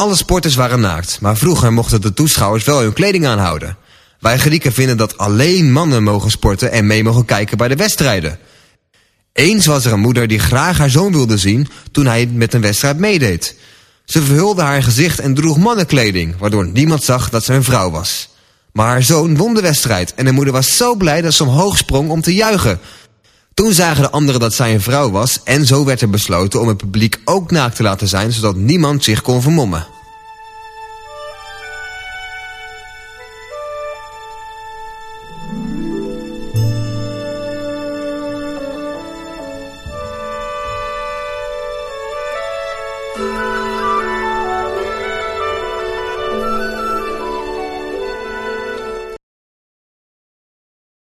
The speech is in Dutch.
Alle sporters waren naakt, maar vroeger mochten de toeschouwers wel hun kleding aanhouden. Wij Grieken vinden dat alleen mannen mogen sporten en mee mogen kijken bij de wedstrijden. Eens was er een moeder die graag haar zoon wilde zien toen hij met een wedstrijd meedeed. Ze verhulde haar gezicht en droeg mannenkleding, waardoor niemand zag dat ze een vrouw was. Maar haar zoon won de wedstrijd en de moeder was zo blij dat ze omhoog sprong om te juichen. Toen zagen de anderen dat zij een vrouw was en zo werd er besloten om het publiek ook naakt te laten zijn zodat niemand zich kon vermommen.